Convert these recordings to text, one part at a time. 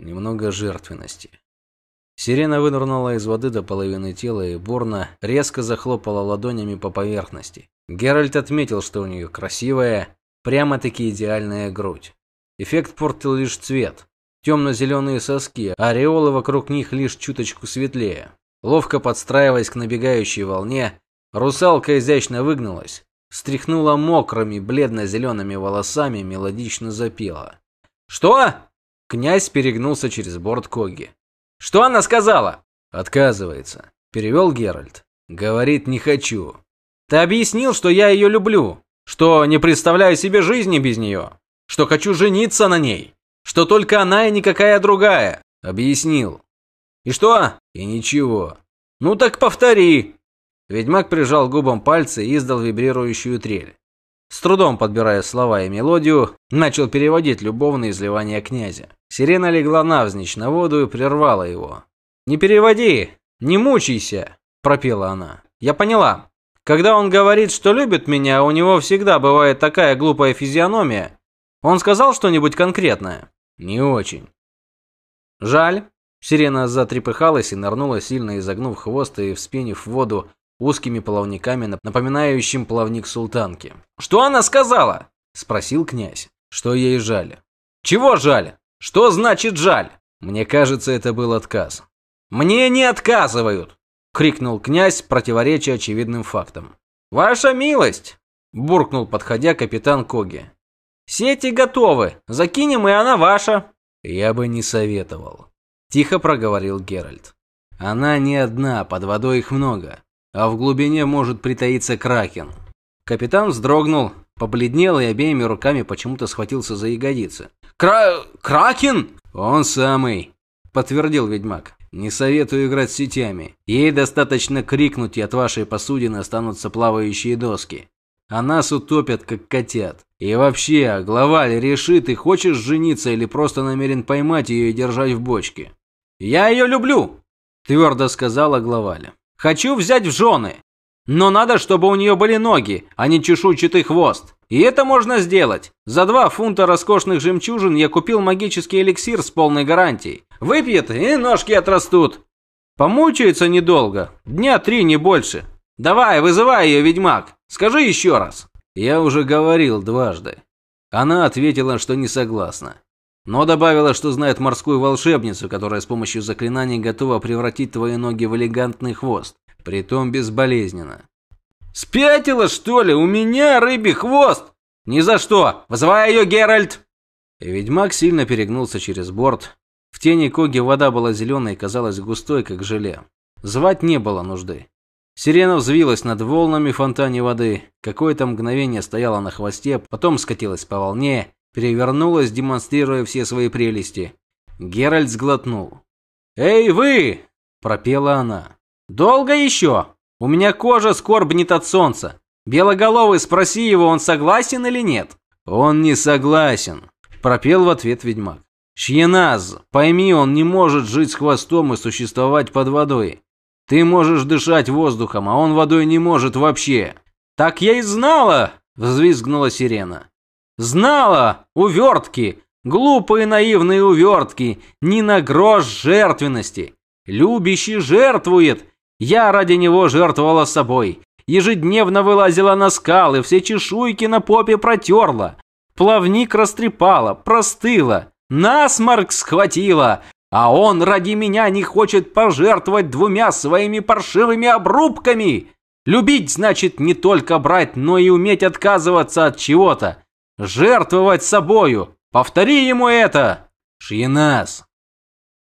немного жертвенности. Сирена вынырнула из воды до половины тела и бурно резко захлопала ладонями по поверхности. Геральт отметил, что у нее красивая, прямо-таки идеальная грудь. Эффект портил лишь цвет. Темно-зеленые соски, ореолы вокруг них лишь чуточку светлее. Ловко подстраиваясь к набегающей волне, русалка изящно выгнулась, встряхнула мокрыми бледно-зелеными волосами, мелодично запела. «Что?» Князь перегнулся через борт Коги. Что она сказала? Отказывается. Перевел Геральт. Говорит, не хочу. Ты объяснил, что я ее люблю, что не представляю себе жизни без нее, что хочу жениться на ней, что только она и никакая другая. Объяснил. И что? И ничего. Ну так повтори. Ведьмак прижал губам пальцы и издал вибрирующую трель. С трудом подбирая слова и мелодию, начал переводить любовные изливания князя. Сирена легла навзничь на воду и прервала его. «Не переводи! Не мучайся!» – пропела она. «Я поняла. Когда он говорит, что любит меня, у него всегда бывает такая глупая физиономия. Он сказал что-нибудь конкретное?» «Не очень». «Жаль». Сирена затрепыхалась и нырнула, сильно изогнув хвост и вспенив воду узкими плавниками, напоминающим плавник султанки. «Что она сказала?» – спросил князь. «Что ей жаль?» «Чего жаль? Что значит жаль?» Мне кажется, это был отказ. «Мне не отказывают!» – крикнул князь, противоречия очевидным фактам. «Ваша милость!» – буркнул, подходя капитан Коги. «Сети готовы. Закинем, и она ваша». «Я бы не советовал», – тихо проговорил Геральт. «Она не одна, под водой их много а в глубине может притаиться кракен. Капитан вздрогнул, побледнел и обеими руками почему-то схватился за ягодицы. «Кра... кракен?» «Он самый», – подтвердил ведьмак. «Не советую играть с сетями. Ей достаточно крикнуть, и от вашей посудины останутся плавающие доски. А нас утопят, как котят. И вообще, главаль, реши, ты хочешь жениться или просто намерен поймать ее и держать в бочке?» «Я ее люблю», – твердо сказала главаля. Хочу взять в жены. Но надо, чтобы у нее были ноги, а не чешуйчатый хвост. И это можно сделать. За два фунта роскошных жемчужин я купил магический эликсир с полной гарантией. Выпьет, и ножки отрастут. Помучается недолго. Дня три, не больше. Давай, вызывай ее, ведьмак. Скажи еще раз. Я уже говорил дважды. Она ответила, что не согласна. Но добавила, что знает морскую волшебницу, которая с помощью заклинаний готова превратить твои ноги в элегантный хвост, притом безболезненно. «Спятила, что ли? У меня рыбий хвост!» «Ни за что! Вызывай ее, Геральт!» Ведьмак сильно перегнулся через борт. В тени Коги вода была зеленой и казалась густой, как желе. Звать не было нужды. Сирена взвилась над волнами фонтане воды. Какое-то мгновение стояла на хвосте, потом скатилась по волне перевернулась, демонстрируя все свои прелести. Геральт сглотнул. «Эй, вы!» – пропела она. «Долго еще? У меня кожа скорбнет от солнца. Белоголовый, спроси его, он согласен или нет?» «Он не согласен», – пропел в ответ ведьмак. «Шьеназ, пойми, он не может жить с хвостом и существовать под водой. Ты можешь дышать воздухом, а он водой не может вообще». «Так я и знала!» – взвизгнула сирена. Знала! Увертки! Глупые наивные увертки! Ни на грош жертвенности! Любящий жертвует! Я ради него жертвовала собой. Ежедневно вылазила на скалы, все чешуйки на попе протерла. Плавник растрепала, простыла, насморк схватила. А он ради меня не хочет пожертвовать двумя своими паршивыми обрубками. Любить значит не только брать, но и уметь отказываться от чего-то. Жертвовать собою! Повтори ему это!» «Шьенас!»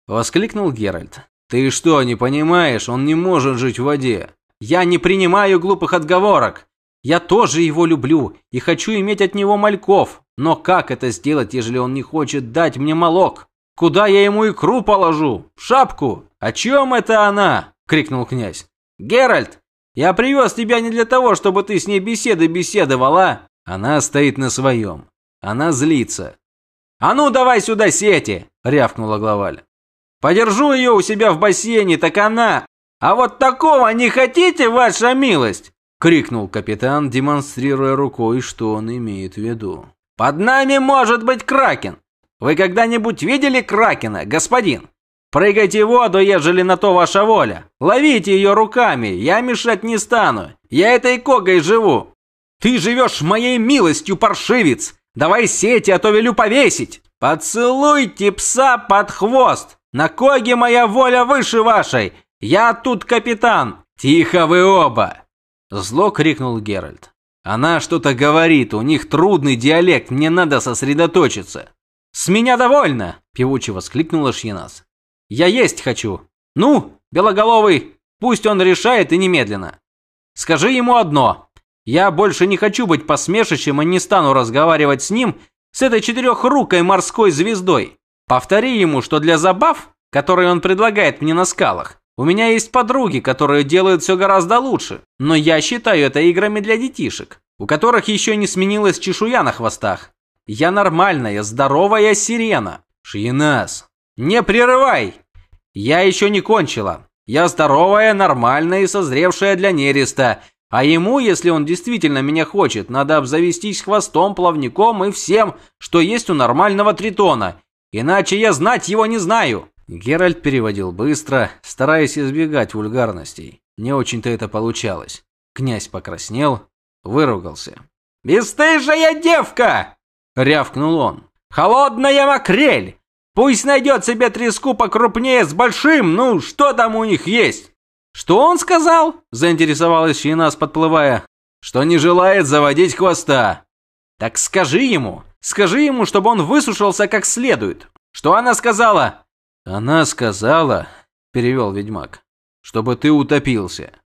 Воскликнул Геральт. «Ты что, не понимаешь? Он не может жить в воде!» «Я не принимаю глупых отговорок! Я тоже его люблю и хочу иметь от него мальков. Но как это сделать, если он не хочет дать мне молок? Куда я ему икру положу? Шапку? О чем это она?» – крикнул князь. «Геральт, я привез тебя не для того, чтобы ты с ней беседы беседовала, она стоит на своем. Она злится. «А ну давай сюда сети!» – рявкнула главаль. «Подержу ее у себя в бассейне, так она... А вот такого не хотите, ваша милость?» – крикнул капитан, демонстрируя рукой, что он имеет в виду. «Под нами может быть кракен! Вы когда-нибудь видели кракена, господин? Прыгайте в воду, ежели на то ваша воля. Ловите ее руками, я мешать не стану. Я этой когой живу. Ты живешь моей милостью, паршивец. Давай сети, а то велю повесить. Поцелуйте пса под хвост. На коге моя воля выше вашей. Я тут капитан. Тихо вы оба. Зло крикнул Геральт. Она что-то говорит, у них трудный диалект, мне надо сосредоточиться. С меня довольно, певуче воскликнула Шьянас. Я есть хочу. Ну, белоголовый, пусть он решает и немедленно. Скажи ему одно. Я больше не хочу быть посмешищем и не стану разговаривать с ним, с этой четырехрукой морской звездой. Повтори ему, что для забав, которые он предлагает мне на скалах, у меня есть подруги, которые делают все гораздо лучше, но я считаю это играми для детишек, у которых еще не сменилась чешуя на хвостах. Я нормальная, здоровая сирена. Шиенас, не прерывай! Я еще не кончила. Я здоровая, нормальная и созревшая для нереста. А ему, если он действительно меня хочет, надо обзавестись хвостом, плавником и всем, что есть у нормального тритона. Иначе я знать его не знаю. Геральт переводил быстро, стараясь избегать вульгарностей. Не очень-то это получалось. Князь покраснел, выругался. «Бесстыжая девка!» — рявкнул он. «Холодная макрель! Пусть найдет себе треску покрупнее с большим, ну, что там у них есть?» «Что он сказал?» – заинтересовалась Щенас, подплывая. «Что не желает заводить хвоста». «Так скажи ему, скажи ему, чтобы он высушился как следует. Что она сказала?» «Она сказала», – перевел ведьмак, – «чтобы ты утопился».